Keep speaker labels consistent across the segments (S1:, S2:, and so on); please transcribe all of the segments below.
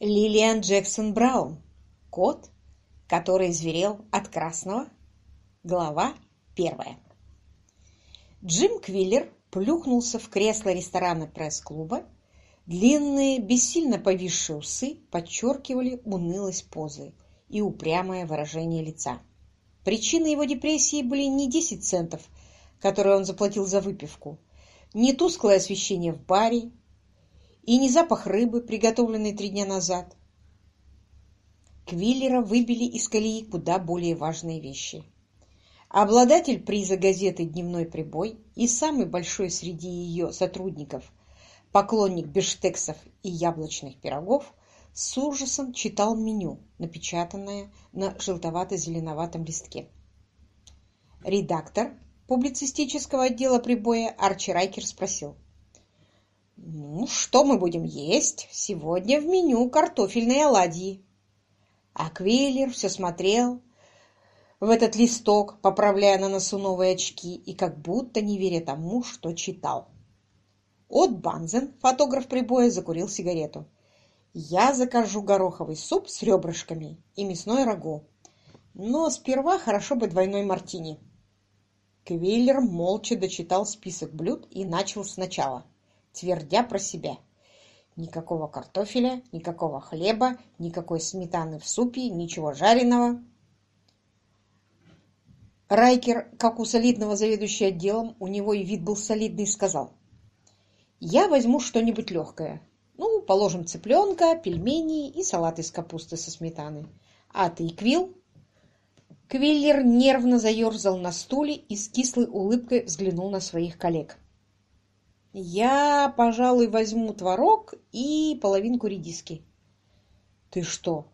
S1: Лилиан Джексон Браун. Кот, который зверел от красного. Глава первая. Джим Квиллер плюхнулся в кресло ресторана пресс-клуба. Длинные, бессильно повисшие усы подчеркивали унылость позы и упрямое выражение лица. Причиной его депрессии были не 10 центов, которые он заплатил за выпивку, не тусклое освещение в баре и не запах рыбы, приготовленной три дня назад. Квиллера выбили из колеи куда более важные вещи. Обладатель приза газеты «Дневной прибой» и самый большой среди ее сотрудников, поклонник бифштексов и яблочных пирогов, с ужасом читал меню, напечатанное на желтовато-зеленоватом листке. Редактор публицистического отдела прибоя Арчи Райкер спросил – «Ну, что мы будем есть? Сегодня в меню картофельные оладьи». А Квиллер все смотрел в этот листок, поправляя на носу новые очки и как будто не веря тому, что читал. От Банзен, фотограф прибоя, закурил сигарету. «Я закажу гороховый суп с ребрышками и мясной рагу. Но сперва хорошо бы двойной мартини». Квиллер молча дочитал список блюд и начал сначала твердя про себя. Никакого картофеля, никакого хлеба, никакой сметаны в супе, ничего жареного. Райкер, как у солидного заведующего отделом, у него и вид был солидный, сказал. «Я возьму что-нибудь легкое. Ну, положим цыпленка, пельмени и салат из капусты со сметаной. А ты, Квилл?» Квиллер нервно заерзал на стуле и с кислой улыбкой взглянул на своих коллег. Я, пожалуй, возьму творог и половинку редиски. Ты что?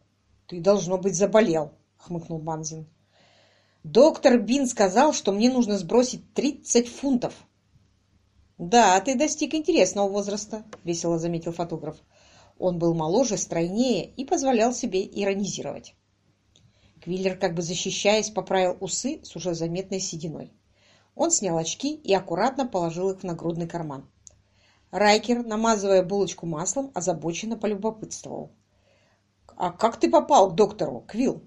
S1: Ты, должно быть, заболел, хмыкнул Банзин. Доктор Бин сказал, что мне нужно сбросить тридцать фунтов. Да, ты достиг интересного возраста, весело заметил фотограф. Он был моложе, стройнее и позволял себе иронизировать. Квиллер, как бы защищаясь, поправил усы с уже заметной сединой. Он снял очки и аккуратно положил их в нагрудный карман. Райкер, намазывая булочку маслом, озабоченно полюбопытствовал. «А как ты попал к доктору, Квилл?»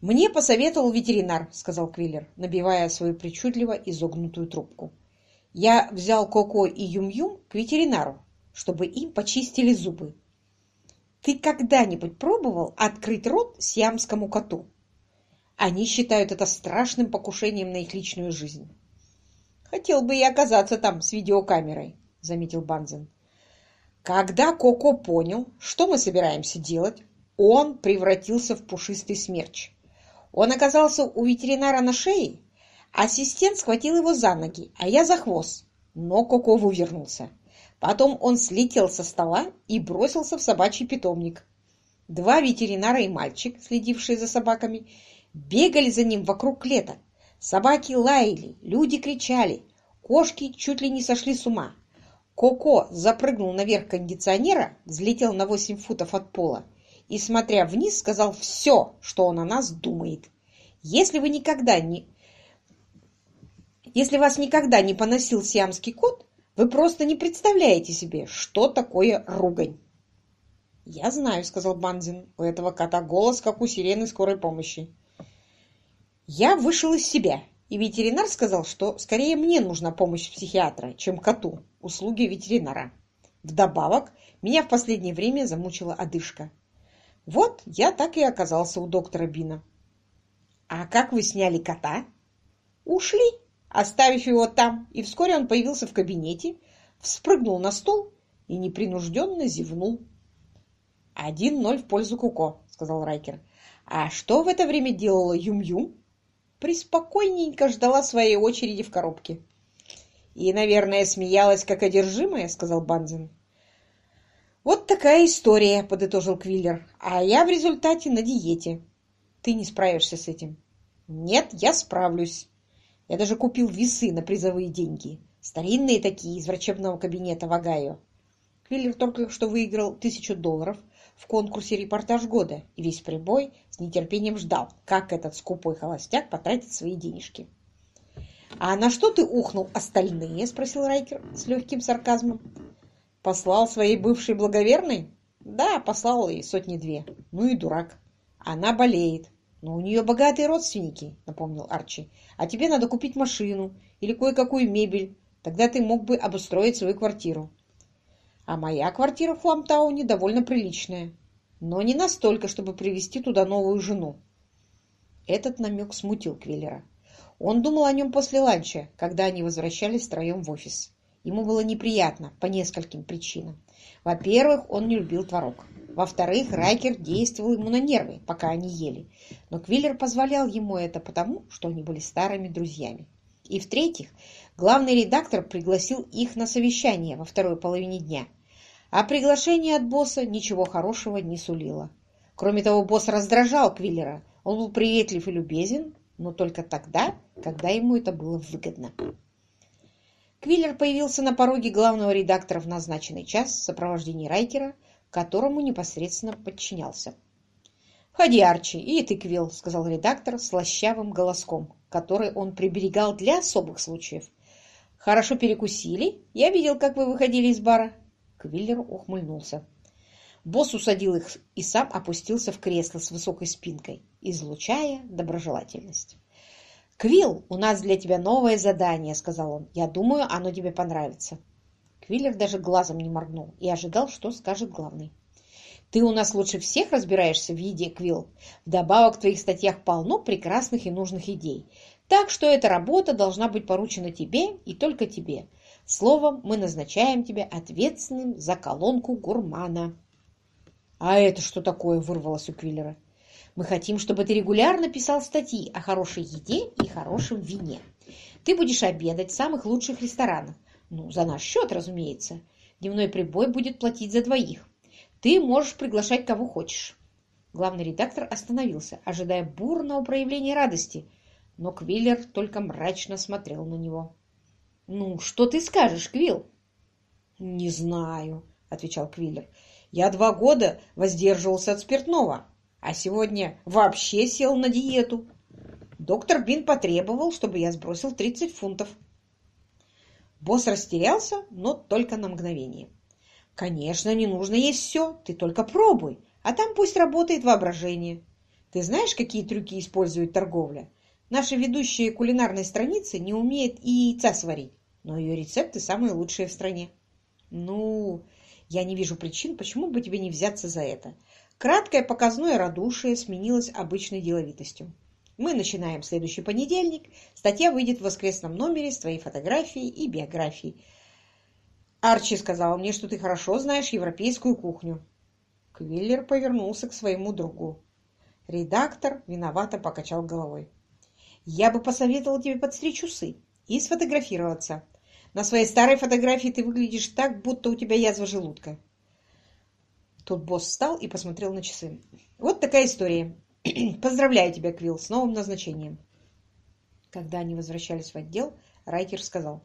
S1: «Мне посоветовал ветеринар», — сказал Квиллер, набивая свою причудливо изогнутую трубку. «Я взял Коко и Юм-Юм к ветеринару, чтобы им почистили зубы. Ты когда-нибудь пробовал открыть рот сиамскому коту?» Они считают это страшным покушением на их личную жизнь. «Хотел бы я оказаться там с видеокамерой», — заметил Банзен. Когда Коко понял, что мы собираемся делать, он превратился в пушистый смерч. Он оказался у ветеринара на шее, ассистент схватил его за ноги, а я за хвост, но Коко вывернулся. Потом он слетел со стола и бросился в собачий питомник. Два ветеринара и мальчик, следившие за собаками, бегали за ним вокруг клеток. Собаки лаяли, люди кричали, кошки чуть ли не сошли с ума. Коко запрыгнул наверх кондиционера, взлетел на 8 футов от пола и, смотря вниз, сказал все, что он о нас думает. Если вы никогда не... Если вас никогда не поносил сиамский кот, вы просто не представляете себе, что такое ругань. «Я знаю», — сказал Банзин, — «у этого кота голос, как у сирены скорой помощи». Я вышел из себя, и ветеринар сказал, что скорее мне нужна помощь психиатра, чем коту, услуги ветеринара. Вдобавок, меня в последнее время замучила одышка. Вот я так и оказался у доктора Бина. «А как вы сняли кота?» «Ушли, оставив его там, и вскоре он появился в кабинете, вспрыгнул на стол и непринужденно зевнул». «Один ноль в пользу Куко», — сказал Райкер. «А что в это время делала Юм-Юм?» Приспокойненько ждала своей очереди в коробке. «И, наверное, смеялась, как одержимая», — сказал Банзин. «Вот такая история», — подытожил Квиллер. «А я в результате на диете. Ты не справишься с этим». «Нет, я справлюсь. Я даже купил весы на призовые деньги. Старинные такие, из врачебного кабинета в Огайо. Квиллер только что выиграл тысячу долларов — в конкурсе «Репортаж года», и весь прибой с нетерпением ждал, как этот скупой холостяк потратит свои денежки. «А на что ты ухнул остальные?» — спросил Райкер с легким сарказмом. «Послал своей бывшей благоверной?» Да, послал ей сотни-две. Ну и дурак. Она болеет. Но у нее богатые родственники, напомнил Арчи. А тебе надо купить машину или кое-какую мебель. Тогда ты мог бы обустроить свою квартиру. А моя квартира в Фламтауне довольно приличная. Но не настолько, чтобы привезти туда новую жену. Этот намек смутил Квиллера. Он думал о нем после ланча, когда они возвращались втроем в офис. Ему было неприятно по нескольким причинам. Во-первых, он не любил творог. Во-вторых, Райкер действовал ему на нервы, пока они ели. Но Квиллер позволял ему это потому, что они были старыми друзьями. И в-третьих, главный редактор пригласил их на совещание во второй половине дня. А приглашение от босса ничего хорошего не сулило. Кроме того, босс раздражал Квиллера. Он был приветлив и любезен, но только тогда, когда ему это было выгодно. Квиллер появился на пороге главного редактора в назначенный час в сопровождении Райкера, которому непосредственно подчинялся. «Входи, Арчи, и ты, Квилл», — сказал редактор слащавым голоском, который он приберегал для особых случаев. «Хорошо перекусили? Я видел, как вы выходили из бара». Квиллер ухмыльнулся. Босс усадил их и сам опустился в кресло с высокой спинкой, излучая доброжелательность. «Квилл, у нас для тебя новое задание», — сказал он. «Я думаю, оно тебе понравится». Квиллер даже глазом не моргнул и ожидал, что скажет главный. «Ты у нас лучше всех разбираешься в еде, Квилл. Вдобавок в твоих статьях полно прекрасных и нужных идей. Так что эта работа должна быть поручена тебе и только тебе. Словом, мы назначаем тебя ответственным за колонку гурмана». «А это что такое?» — вырвалось у Квиллера. Мы хотим, чтобы ты регулярно писал статьи о хорошей еде и хорошем вине. Ты будешь обедать в самых лучших ресторанах. Ну, за наш счет, разумеется. Дневной прибой будет платить за двоих. Ты можешь приглашать кого хочешь. Главный редактор остановился, ожидая бурного проявления радости, но Квиллер только мрачно смотрел на него. «Ну, что ты скажешь, Квилл?» «Не знаю», — отвечал Квиллер. «Я два года воздерживался от спиртного а сегодня вообще сел на диету. Доктор Бин потребовал, чтобы я сбросил 30 фунтов. Босс растерялся, но только на мгновение. «Конечно, не нужно есть все, ты только пробуй, а там пусть работает воображение. Ты знаешь, какие трюки использует торговля? Наша ведущая кулинарной страницы не умеет и яйца сварить, но ее рецепты самые лучшие в стране. Ну, я не вижу причин, почему бы тебе не взяться за это. Краткое показное радушие сменилось обычной деловитостью. Мы начинаем следующий понедельник. Статья выйдет в воскресном номере с твоей фотографией и биографией. Арчи сказал мне, что ты хорошо знаешь европейскую кухню. Квиллер повернулся к своему другу. Редактор виновато покачал головой. Я бы посоветовал тебе подстричь усы и сфотографироваться. На своей старой фотографии ты выглядишь так, будто у тебя язва желудка. Тут босс встал и посмотрел на часы. «Вот такая история. Поздравляю тебя, Квилл, с новым назначением». Когда они возвращались в отдел, Райкер сказал,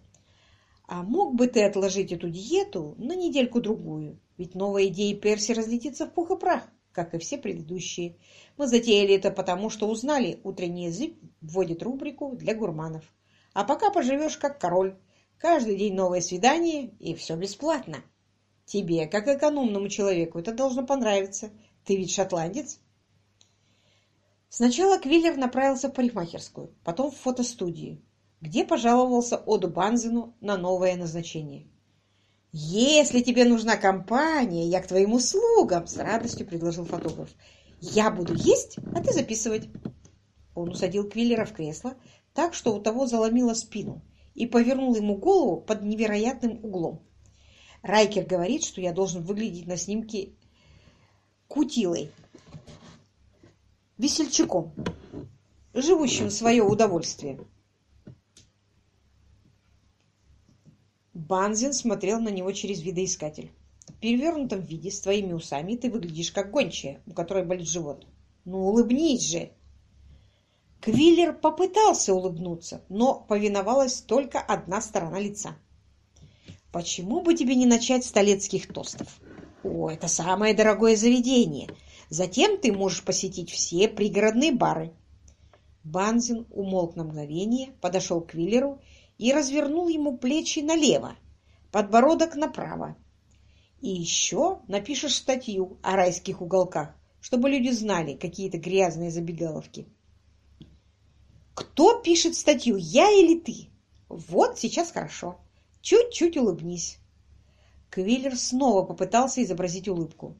S1: «А мог бы ты отложить эту диету на недельку-другую? Ведь новая идея Перси разлетится в пух и прах, как и все предыдущие. Мы затеяли это потому, что узнали, утренний язык вводит рубрику для гурманов. А пока поживешь как король. Каждый день новое свидание, и все бесплатно». Тебе, как экономному человеку, это должно понравиться. Ты ведь шотландец. Сначала Квиллер направился в парикмахерскую, потом в фотостудию, где пожаловался Оду Банзину на новое назначение. «Если тебе нужна компания, я к твоим услугам!» — с радостью предложил фотограф. «Я буду есть, а ты записывать». Он усадил Квиллера в кресло так, что у того заломило спину, и повернул ему голову под невероятным углом. Райкер говорит, что я должен выглядеть на снимке кутилой, весельчаком, живущим в свое удовольствие. Банзин смотрел на него через видоискатель. В перевернутом виде, с твоими усами, ты выглядишь как гончая, у которой болит живот. Ну, улыбнись же! Квиллер попытался улыбнуться, но повиновалась только одна сторона лица. Почему бы тебе не начать с толецких тостов? О, это самое дорогое заведение. Затем ты можешь посетить все пригородные бары. Банзин умолк на мгновение, подошел к Виллеру и развернул ему плечи налево, подбородок направо. И еще напишешь статью о райских уголках, чтобы люди знали какие-то грязные забегаловки. Кто пишет статью, я или ты? Вот сейчас хорошо. Чуть-чуть улыбнись. Квиллер снова попытался изобразить улыбку.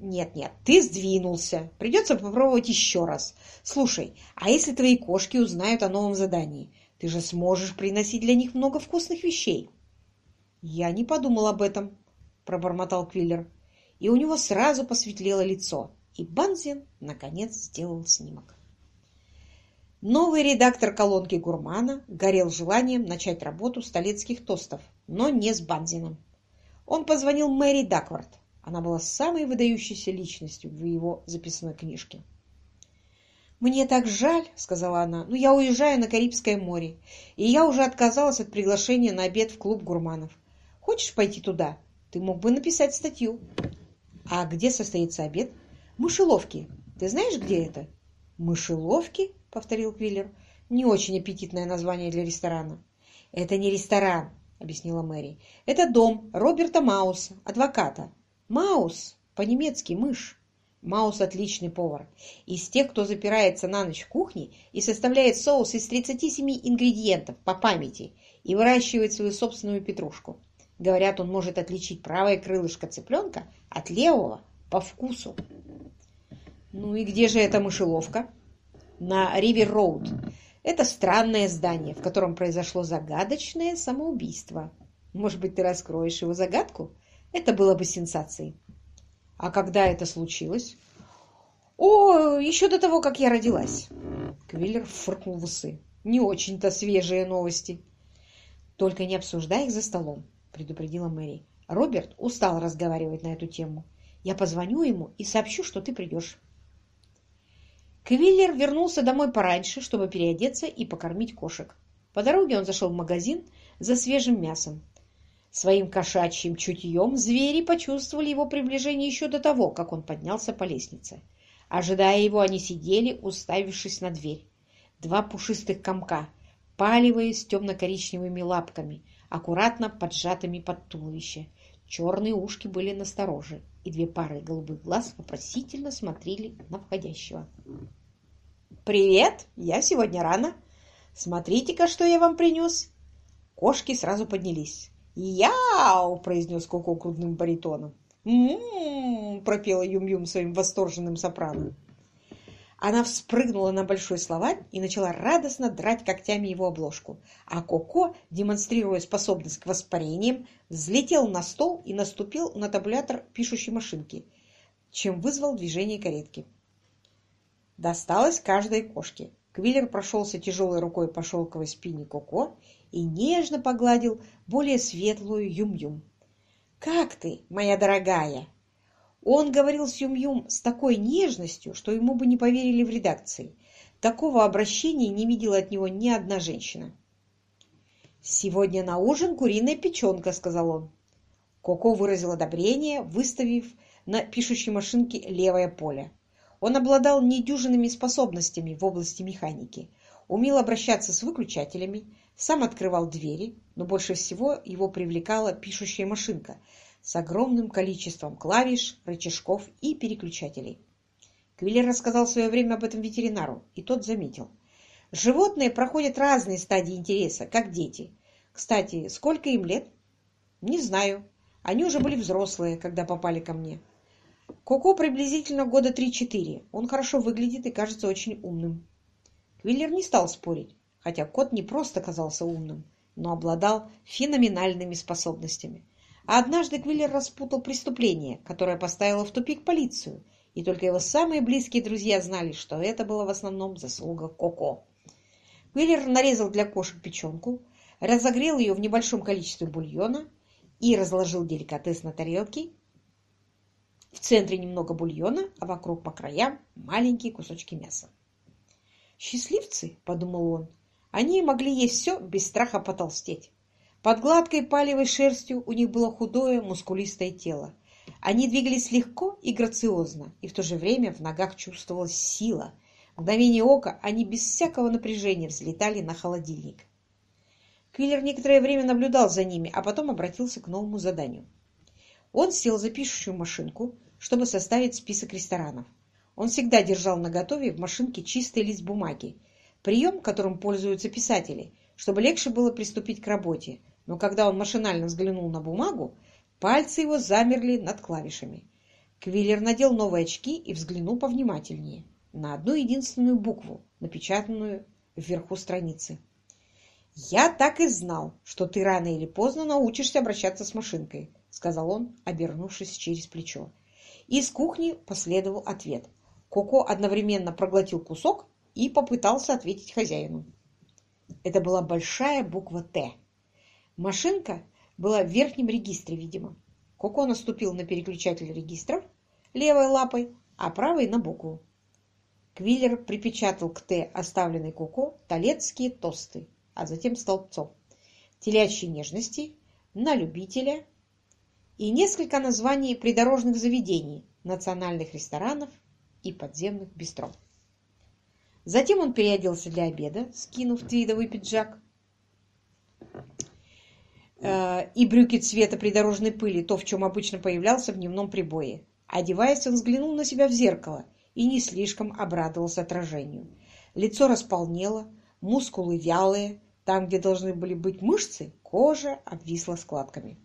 S1: «Нет-нет, ты сдвинулся. Придется попробовать еще раз. Слушай, а если твои кошки узнают о новом задании? Ты же сможешь приносить для них много вкусных вещей». «Я не подумал об этом», — пробормотал Квиллер. И у него сразу посветлело лицо, и Банзин, наконец, сделал снимок. Новый редактор колонки «Гурмана» горел желанием начать работу столетских тостов, но не с Банзином. Он позвонил Мэри Даквард, она была самой выдающейся личностью в его записной книжке. «Мне так жаль», — сказала она, — «но я уезжаю на Карибское море, и я уже отказалась от приглашения на обед в клуб гурманов. Хочешь пойти туда? Ты мог бы написать статью». «А где состоится обед?» «Мышеловки. Ты знаешь, где это?» «Мышеловки?» — повторил Квиллер. «Не очень аппетитное название для ресторана». «Это не ресторан», — объяснила Мэри. «Это дом Роберта Мауса, адвоката. Маус, по-немецки мышь. Маус отличный повар. Из тех, кто запирается на ночь в кухне и составляет соус из 37 ингредиентов по памяти и выращивает свою собственную петрушку. Говорят, он может отличить правое крылышко цыпленка от левого по вкусу. Ну и где же эта мышеловка? На Ривер-Роуд. Это странное здание, в котором произошло загадочное самоубийство. Может быть, ты раскроешь его загадку? Это было бы сенсацией. А когда это случилось? О, еще до того, как я родилась. Квиллер фыркнул в усы. Не очень-то свежие новости. Только не обсуждай их за столом, предупредила Мэри. Роберт устал разговаривать на эту тему. Я позвоню ему и сообщу, что ты придешь. Квиллер вернулся домой пораньше, чтобы переодеться и покормить кошек. По дороге он зашел в магазин за свежим мясом. Своим кошачьим чутьем звери почувствовали его приближение еще до того, как он поднялся по лестнице. Ожидая его, они сидели, уставившись на дверь. Два пушистых комка, палевые с темно-коричневыми лапками, аккуратно поджатыми под туловище. Черные ушки были настороже, и две пары голубых глаз вопросительно смотрели на входящего. «Привет! Я сегодня рано. Смотрите-ка, что я вам принес!» Кошки сразу поднялись. «Яу!» — произнес Коко крутным баритоном. «М-м-м!» — пропела Юм-Юм своим восторженным сопрано. Она вспрыгнула на большой словарь и начала радостно драть когтями его обложку. А Коко, демонстрируя способность к воспарениям, взлетел на стол и наступил на табулятор пишущей машинки, чем вызвал движение каретки. Досталось каждой кошке. Квиллер прошелся тяжелой рукой по шелковой спине Коко и нежно погладил более светлую Юм-Юм. «Как ты, моя дорогая?» Он говорил с Юм-Юм с такой нежностью, что ему бы не поверили в редакции. Такого обращения не видела от него ни одна женщина. «Сегодня на ужин куриная печенка», — сказал он. Коко выразил одобрение, выставив на пишущей машинке левое поле. Он обладал недюжинными способностями в области механики, умел обращаться с выключателями, сам открывал двери, но больше всего его привлекала пишущая машинка с огромным количеством клавиш, рычажков и переключателей. Квиллер рассказал в свое время об этом ветеринару, и тот заметил. Животные проходят разные стадии интереса, как дети. Кстати, сколько им лет? Не знаю. Они уже были взрослые, когда попали ко мне. Коко приблизительно года 3-4. Он хорошо выглядит и кажется очень умным. Квиллер не стал спорить хотя кот не просто казался умным, но обладал феноменальными способностями. А однажды Квиллер распутал преступление, которое поставило в тупик полицию, и только его самые близкие друзья знали, что это было в основном заслуга Коко. Квиллер нарезал для кошек печенку, разогрел ее в небольшом количестве бульона и разложил деликатес на тарелке. В центре немного бульона, а вокруг по краям маленькие кусочки мяса. «Счастливцы!» — подумал он. Они могли есть все без страха потолстеть. Под гладкой палевой шерстью у них было худое, мускулистое тело. Они двигались легко и грациозно, и в то же время в ногах чувствовалась сила. В мгновение ока они без всякого напряжения взлетали на холодильник. Квиллер некоторое время наблюдал за ними, а потом обратился к новому заданию. Он сел за пишущую машинку, чтобы составить список ресторанов. Он всегда держал наготове в машинке чистый лист бумаги, прием, которым пользуются писатели, чтобы легче было приступить к работе, но когда он машинально взглянул на бумагу, пальцы его замерли над клавишами. Квиллер надел новые очки и взглянул повнимательнее на одну единственную букву, напечатанную вверху страницы. «Я так и знал, что ты рано или поздно научишься обращаться с машинкой», — сказал он, обернувшись через плечо. Из кухни последовал ответ. Коко одновременно проглотил кусок и попытался ответить хозяину. Это была большая буква «Т». Машинка была в верхнем регистре, видимо. Коко наступил на переключатель регистров левой лапой, а правой на букву. Квиллер припечатал к «Т» оставленной Коко талецкие тосты, а затем столбцов, телячьи нежности, на любителя и несколько названий придорожных заведений, национальных ресторанов и подземных бистро. Затем он переоделся для обеда, скинув твидовый пиджак э, и брюки цвета придорожной пыли, то, в чем обычно появлялся в дневном прибое. Одеваясь, он взглянул на себя в зеркало и не слишком обрадовался отражению. Лицо располнело, мускулы вялые, там, где должны были быть мышцы, кожа обвисла складками.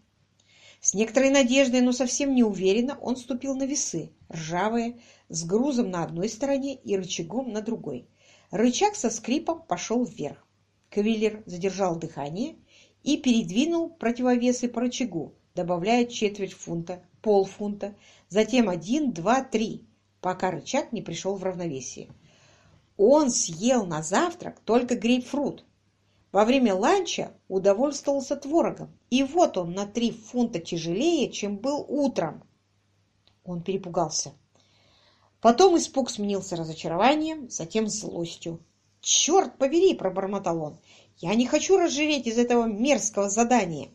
S1: С некоторой надеждой, но совсем не уверенно, он ступил на весы, ржавые, с грузом на одной стороне и рычагом на другой. Рычаг со скрипом пошел вверх. Квиллер задержал дыхание и передвинул противовесы по рычагу, добавляя четверть фунта, полфунта, затем один, два, три, пока рычаг не пришел в равновесие. Он съел на завтрак только грейпфрут. Во время ланча удовольствовался творогом, и вот он на три фунта тяжелее, чем был утром. Он перепугался. Потом испуг сменился разочарованием, затем злостью. «Черт побери!» – пробормотал он. «Я не хочу разжиреть из этого мерзкого задания!»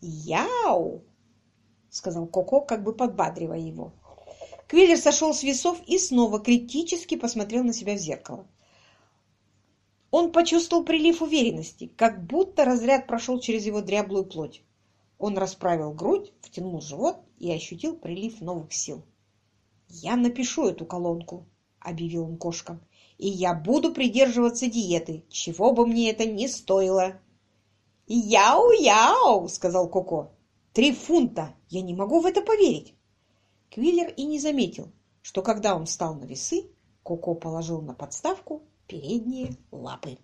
S1: «Яу!» – сказал Коко, как бы подбадривая его. Квиллер сошел с весов и снова критически посмотрел на себя в зеркало. Он почувствовал прилив уверенности, как будто разряд прошел через его дряблую плоть. Он расправил грудь, втянул живот и ощутил прилив новых сил. «Я напишу эту колонку», — объявил он кошкам, «и я буду придерживаться диеты, чего бы мне это ни стоило». «Яу-яу!» — сказал Коко. «Три фунта! Я не могу в это поверить!» Квиллер и не заметил, что когда он встал на весы, Коко положил на подставку передние лапы.